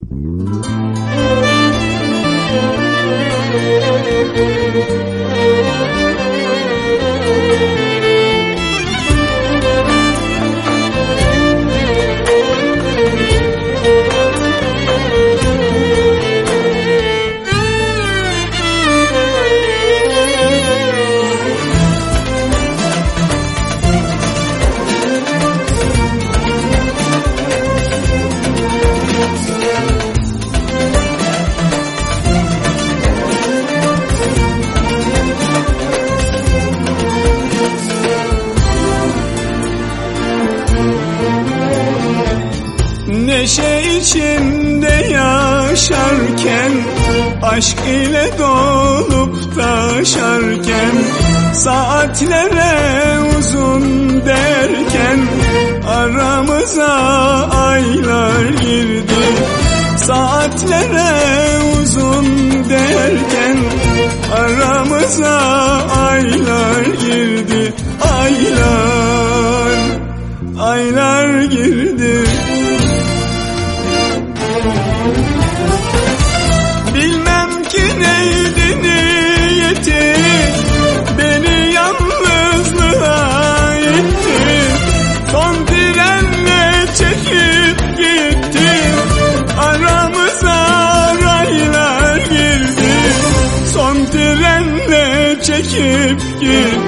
嗯。Neşe içinde yaşarken Aşk ile dolup taşarken Saatlere uzun derken Aramıza aylar girdi. Saatlere uzun derken Aramıza aylar girdi. Aylar, aylar çekip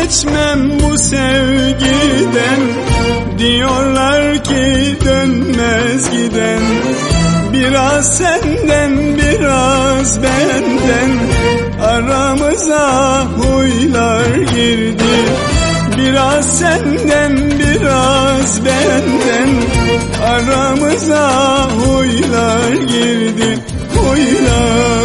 vazgeçmem bu sevgiden. Diyorlar ki dönmez giden. Biraz senden biraz benden. Aramıza huylar girdi. Biraz senden biraz benden. Aramıza huylar girdi. Huylar,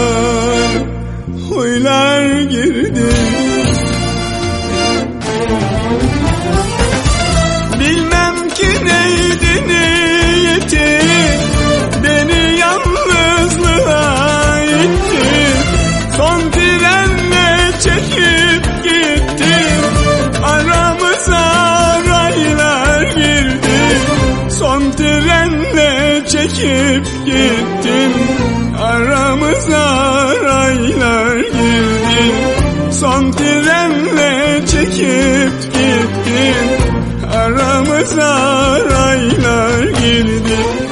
trenle çekip gittin Aramıza raylar girdi. Son trenle çekip gittin Aramıza raylar girdi